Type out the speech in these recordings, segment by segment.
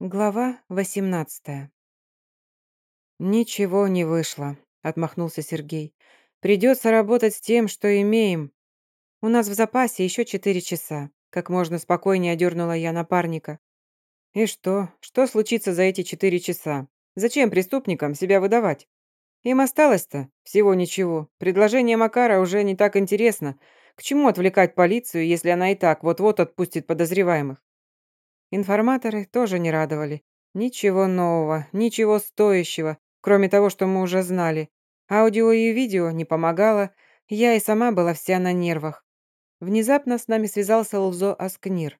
Глава 18 «Ничего не вышло», — отмахнулся Сергей. «Придется работать с тем, что имеем. У нас в запасе еще четыре часа», — как можно спокойнее одернула я напарника. «И что? Что случится за эти четыре часа? Зачем преступникам себя выдавать? Им осталось-то всего ничего. Предложение Макара уже не так интересно. К чему отвлекать полицию, если она и так вот-вот отпустит подозреваемых? Информаторы тоже не радовали. Ничего нового, ничего стоящего, кроме того, что мы уже знали. Аудио и видео не помогало, я и сама была вся на нервах. Внезапно с нами связался Лзо Аскнир.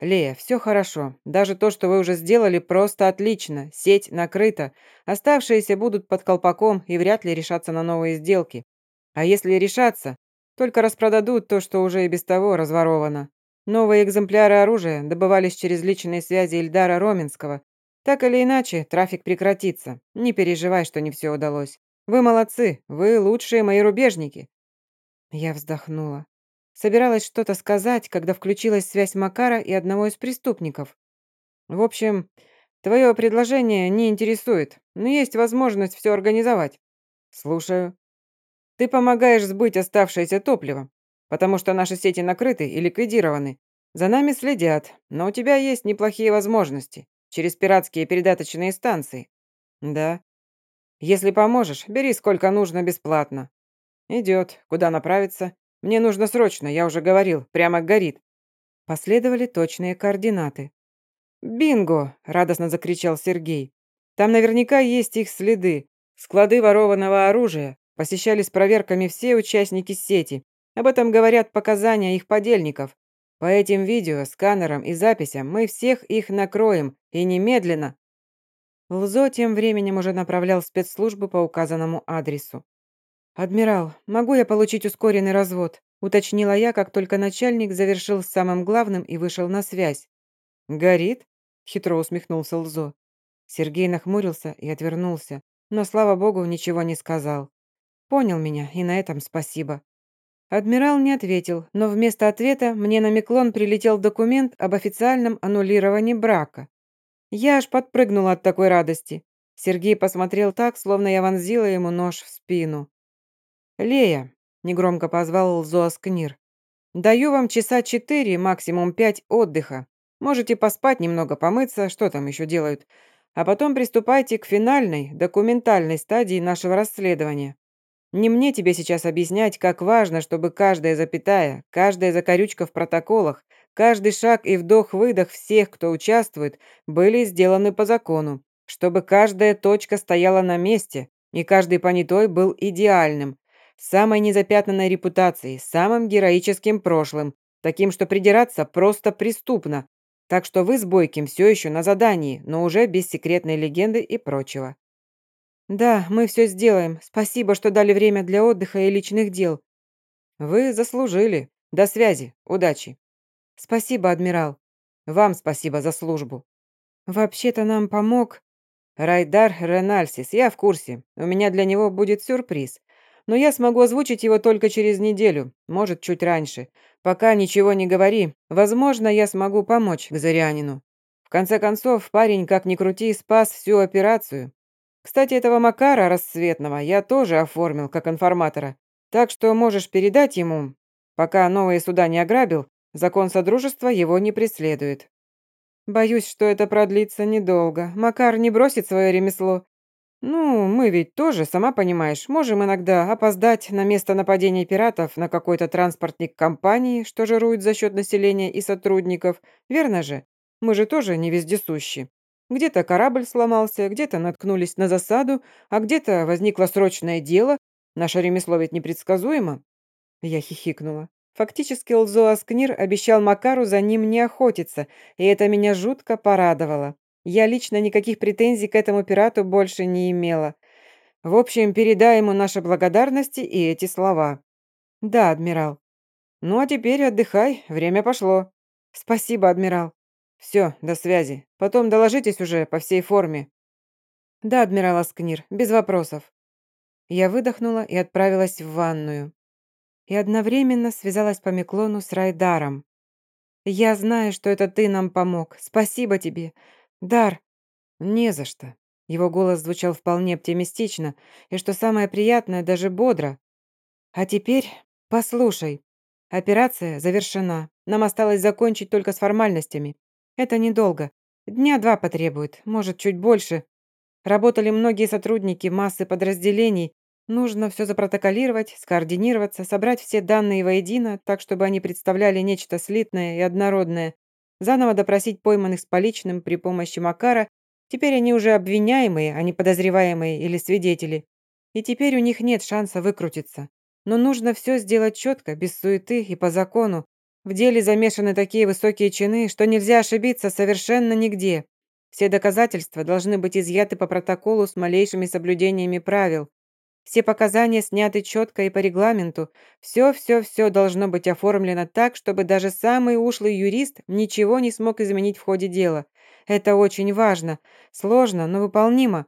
«Лея, все хорошо. Даже то, что вы уже сделали, просто отлично. Сеть накрыта. Оставшиеся будут под колпаком и вряд ли решатся на новые сделки. А если решатся, только распродадут то, что уже и без того разворовано. Новые экземпляры оружия добывались через личные связи Ильдара Роменского. Так или иначе, трафик прекратится. Не переживай, что не все удалось. Вы молодцы, вы лучшие мои рубежники». Я вздохнула. Собиралась что-то сказать, когда включилась связь Макара и одного из преступников. «В общем, твое предложение не интересует, но есть возможность все организовать». «Слушаю». «Ты помогаешь сбыть оставшееся топливо потому что наши сети накрыты и ликвидированы. За нами следят, но у тебя есть неплохие возможности через пиратские передаточные станции. Да. Если поможешь, бери сколько нужно бесплатно. Идет. Куда направиться? Мне нужно срочно, я уже говорил, прямо горит. Последовали точные координаты. «Бинго!» – радостно закричал Сергей. «Там наверняка есть их следы. Склады ворованного оружия. Посещались проверками все участники сети. Об этом говорят показания их подельников. По этим видео, сканерам и записям мы всех их накроем, и немедленно». Лзо тем временем уже направлял спецслужбы по указанному адресу. «Адмирал, могу я получить ускоренный развод?» уточнила я, как только начальник завершил с самым главным и вышел на связь. «Горит?» — хитро усмехнулся Лзо. Сергей нахмурился и отвернулся, но, слава богу, ничего не сказал. Понял меня, и на этом спасибо. Адмирал не ответил, но вместо ответа мне на Миклон прилетел документ об официальном аннулировании брака. Я аж подпрыгнула от такой радости. Сергей посмотрел так, словно я вонзила ему нож в спину. «Лея», — негромко позвал Зоаскнир, — «даю вам часа четыре, максимум пять отдыха. Можете поспать немного, помыться, что там еще делают, а потом приступайте к финальной, документальной стадии нашего расследования. Не мне тебе сейчас объяснять, как важно, чтобы каждая запятая, каждая закорючка в протоколах, каждый шаг и вдох-выдох всех, кто участвует, были сделаны по закону, чтобы каждая точка стояла на месте, и каждый понятой был идеальным, самой незапятнанной репутацией, самым героическим прошлым, таким, что придираться просто преступно. Так что вы с Бойким все еще на задании, но уже без секретной легенды и прочего. «Да, мы все сделаем. Спасибо, что дали время для отдыха и личных дел». «Вы заслужили. До связи. Удачи». «Спасибо, адмирал». «Вам спасибо за службу». «Вообще-то нам помог...» «Райдар Ренальсис, я в курсе. У меня для него будет сюрприз. Но я смогу озвучить его только через неделю, может, чуть раньше. Пока ничего не говори. Возможно, я смогу помочь Газарянину. В конце концов, парень, как ни крути, спас всю операцию. Кстати, этого Макара Рассветного я тоже оформил как информатора, так что можешь передать ему, пока новые суда не ограбил, закон Содружества его не преследует. Боюсь, что это продлится недолго. Макар не бросит свое ремесло. Ну, мы ведь тоже, сама понимаешь, можем иногда опоздать на место нападения пиратов на какой-то транспортник компании, что жирует за счет населения и сотрудников, верно же? Мы же тоже не вездесущи. Где-то корабль сломался, где-то наткнулись на засаду, а где-то возникло срочное дело. Наше ремесло ведь непредсказуемо. Я хихикнула. Фактически Лзоаскнир обещал Макару за ним не охотиться, и это меня жутко порадовало. Я лично никаких претензий к этому пирату больше не имела. В общем, передай ему наши благодарности и эти слова. Да, адмирал. Ну а теперь отдыхай, время пошло. Спасибо, адмирал. «Все, до связи. Потом доложитесь уже по всей форме». «Да, адмирал Аскнир, без вопросов». Я выдохнула и отправилась в ванную. И одновременно связалась по Миклону с Райдаром. «Я знаю, что это ты нам помог. Спасибо тебе. «Дар!» «Не за что». Его голос звучал вполне оптимистично, и, что самое приятное, даже бодро. «А теперь послушай. Операция завершена. Нам осталось закончить только с формальностями. Это недолго. Дня два потребует, может, чуть больше. Работали многие сотрудники массы подразделений. Нужно все запротоколировать, скоординироваться, собрать все данные воедино, так, чтобы они представляли нечто слитное и однородное. Заново допросить пойманных с поличным при помощи Макара. Теперь они уже обвиняемые, а не подозреваемые или свидетели. И теперь у них нет шанса выкрутиться. Но нужно все сделать четко, без суеты и по закону. В деле замешаны такие высокие чины, что нельзя ошибиться совершенно нигде. Все доказательства должны быть изъяты по протоколу с малейшими соблюдениями правил. Все показания сняты четко и по регламенту. Все-все-все должно быть оформлено так, чтобы даже самый ушлый юрист ничего не смог изменить в ходе дела. Это очень важно. Сложно, но выполнимо.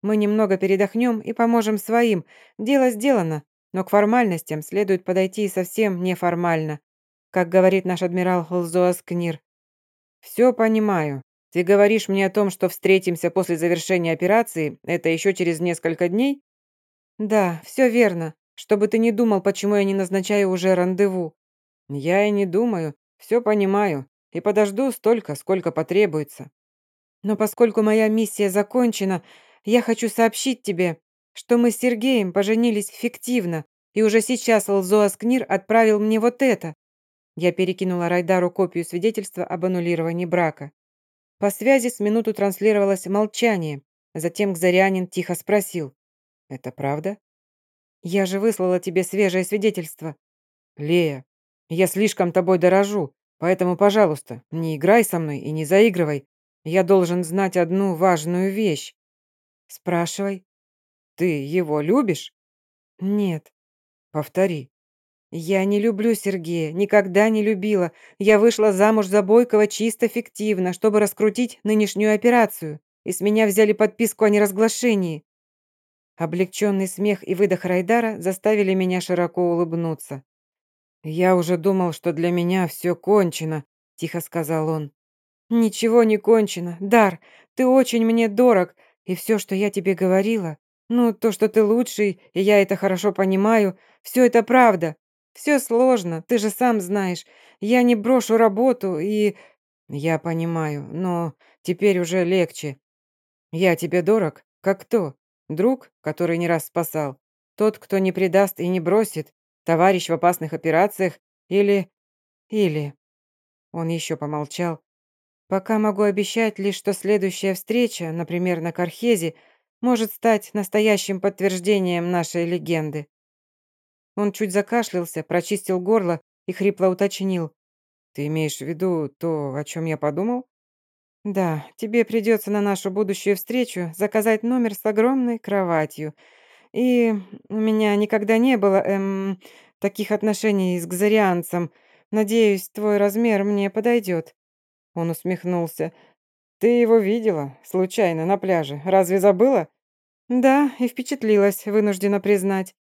Мы немного передохнем и поможем своим. Дело сделано. Но к формальностям следует подойти совсем неформально. Как говорит наш адмирал Лзоас Книр. «Все понимаю. Ты говоришь мне о том, что встретимся после завершения операции, это еще через несколько дней?» «Да, все верно. Чтобы ты не думал, почему я не назначаю уже рандеву». «Я и не думаю. Все понимаю. И подожду столько, сколько потребуется». «Но поскольку моя миссия закончена, я хочу сообщить тебе, что мы с Сергеем поженились фиктивно, и уже сейчас Лзоас Книр отправил мне вот это». Я перекинула Райдару копию свидетельства об аннулировании брака. По связи с минуту транслировалось молчание. Затем Гзарянин тихо спросил. «Это правда?» «Я же выслала тебе свежее свидетельство». «Лея, я слишком тобой дорожу, поэтому, пожалуйста, не играй со мной и не заигрывай. Я должен знать одну важную вещь». «Спрашивай». «Ты его любишь?» «Нет». «Повтори». «Я не люблю Сергея, никогда не любила. Я вышла замуж за Бойкова чисто фиктивно, чтобы раскрутить нынешнюю операцию, и с меня взяли подписку о неразглашении. Облегченный смех и выдох Райдара заставили меня широко улыбнуться. «Я уже думал, что для меня все кончено», — тихо сказал он. «Ничего не кончено. Дар, ты очень мне дорог, и все, что я тебе говорила, ну, то, что ты лучший, и я это хорошо понимаю, все это правда. Все сложно, ты же сам знаешь. Я не брошу работу и...» «Я понимаю, но теперь уже легче. Я тебе дорог, как кто? Друг, который не раз спасал. Тот, кто не предаст и не бросит. Товарищ в опасных операциях. Или... Или... Он еще помолчал. Пока могу обещать лишь, что следующая встреча, например, на Кархезе, может стать настоящим подтверждением нашей легенды. Он чуть закашлялся, прочистил горло и хрипло уточнил. «Ты имеешь в виду то, о чем я подумал?» «Да, тебе придется на нашу будущую встречу заказать номер с огромной кроватью. И у меня никогда не было, эм, таких отношений с гзарианцем. Надеюсь, твой размер мне подойдет». Он усмехнулся. «Ты его видела? Случайно, на пляже. Разве забыла?» «Да, и впечатлилась, вынуждена признать».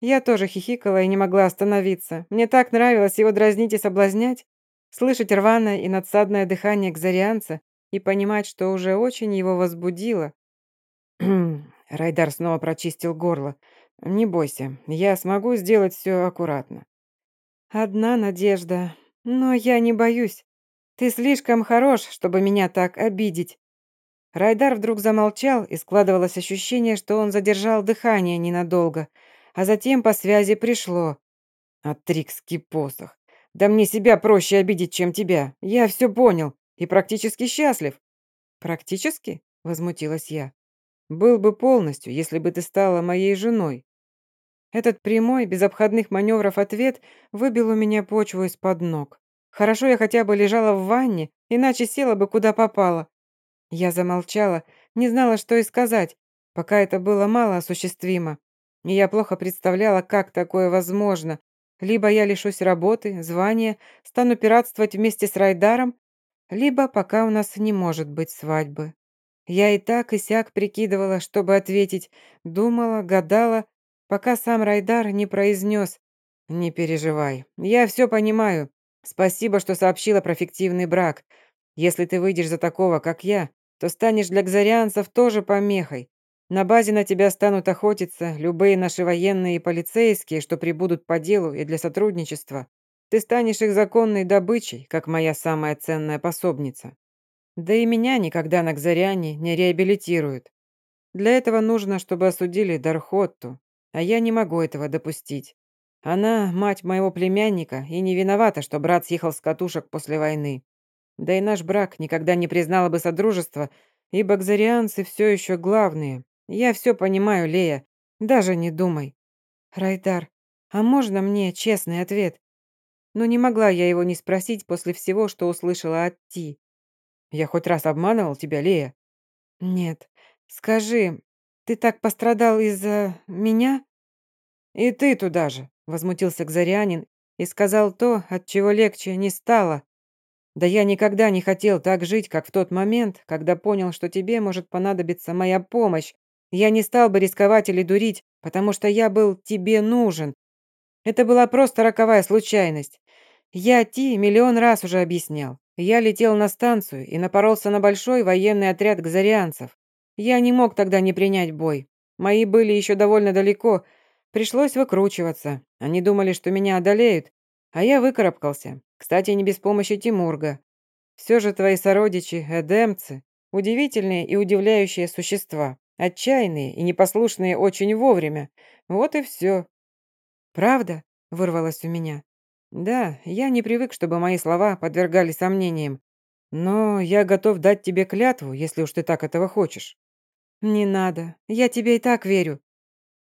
Я тоже хихикала и не могла остановиться. Мне так нравилось его дразнить и соблазнять. Слышать рваное и надсадное дыхание кзарианца и понимать, что уже очень его возбудило. Райдар снова прочистил горло. «Не бойся, я смогу сделать все аккуратно». «Одна надежда. Но я не боюсь. Ты слишком хорош, чтобы меня так обидеть». Райдар вдруг замолчал, и складывалось ощущение, что он задержал дыхание ненадолго, а затем по связи пришло. Атрикский посох. Да мне себя проще обидеть, чем тебя. Я все понял и практически счастлив». «Практически?» — возмутилась я. «Был бы полностью, если бы ты стала моей женой». Этот прямой, без обходных маневров ответ выбил у меня почву из-под ног. Хорошо я хотя бы лежала в ванне, иначе села бы куда попало. Я замолчала, не знала, что и сказать, пока это было мало осуществимо. И я плохо представляла, как такое возможно, либо я лишусь работы, звания, стану пиратствовать вместе с Райдаром, либо пока у нас не может быть свадьбы. Я и так и сяк прикидывала, чтобы ответить, думала, гадала, пока сам Райдар не произнес «Не переживай, я все понимаю. Спасибо, что сообщила про фиктивный брак. Если ты выйдешь за такого, как я, то станешь для кзарианцев тоже помехой. На базе на тебя станут охотиться любые наши военные и полицейские, что прибудут по делу и для сотрудничества. Ты станешь их законной добычей, как моя самая ценная пособница. Да и меня никогда на Кзаряне не реабилитируют. Для этого нужно, чтобы осудили Дархотту, а я не могу этого допустить. Она мать моего племянника и не виновата, что брат съехал с катушек после войны. Да и наш брак никогда не признала бы содружество, ибо кзарианцы все еще главные, я все понимаю, Лея. Даже не думай. Райдар, а можно мне честный ответ? Но не могла я его не спросить после всего, что услышала от Ти. Я хоть раз обманывал тебя, Лея? Нет. Скажи, ты так пострадал из-за меня? И ты туда же, возмутился Кзарианин и сказал то, от чего легче не стало. Да я никогда не хотел так жить, как в тот момент, когда понял, что тебе может понадобиться моя помощь, я не стал бы рисковать или дурить, потому что я был тебе нужен. Это была просто роковая случайность. Я Ти миллион раз уже объяснял. Я летел на станцию и напоролся на большой военный отряд гзарианцев. Я не мог тогда не принять бой. Мои были еще довольно далеко. Пришлось выкручиваться. Они думали, что меня одолеют, а я выкарабкался. Кстати, не без помощи Тимурга. Все же твои сородичи, эдемцы, удивительные и удивляющие существа. Отчаянные и непослушные очень вовремя. Вот и все. «Правда?» — вырвалось у меня. «Да, я не привык, чтобы мои слова подвергали сомнениям. Но я готов дать тебе клятву, если уж ты так этого хочешь». «Не надо. Я тебе и так верю».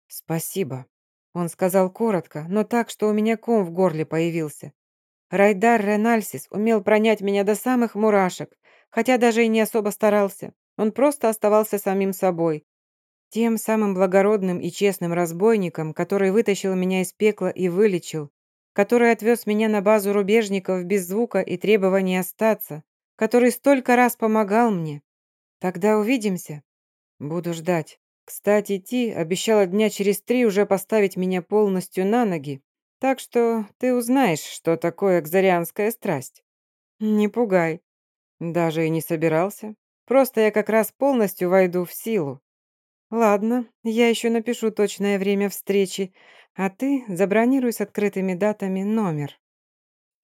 «Спасибо», — он сказал коротко, но так, что у меня ком в горле появился. Райдар Ренальсис умел пронять меня до самых мурашек, хотя даже и не особо старался. Он просто оставался самим собой. Тем самым благородным и честным разбойником, который вытащил меня из пекла и вылечил, который отвез меня на базу рубежников без звука и требований остаться, который столько раз помогал мне. Тогда увидимся. Буду ждать. Кстати, Ти обещала дня через три уже поставить меня полностью на ноги, так что ты узнаешь, что такое экзарианская страсть. Не пугай. Даже и не собирался. Просто я как раз полностью войду в силу. Ладно, я еще напишу точное время встречи, а ты забронируй с открытыми датами номер.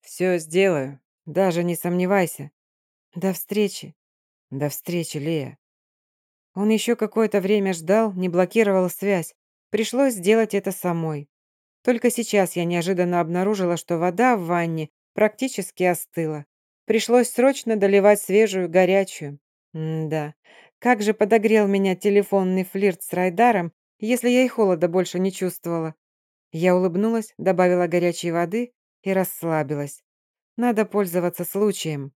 Все сделаю, даже не сомневайся. До встречи. До встречи, Лея. Он еще какое-то время ждал, не блокировал связь. Пришлось сделать это самой. Только сейчас я неожиданно обнаружила, что вода в ванне практически остыла. Пришлось срочно доливать свежую, горячую. М-да, как же подогрел меня телефонный флирт с Райдаром, если я и холода больше не чувствовала. Я улыбнулась, добавила горячей воды и расслабилась. Надо пользоваться случаем.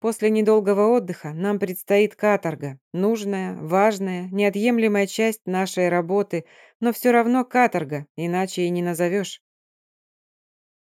После недолгого отдыха нам предстоит каторга. Нужная, важная, неотъемлемая часть нашей работы, но все равно каторга, иначе и не назовешь.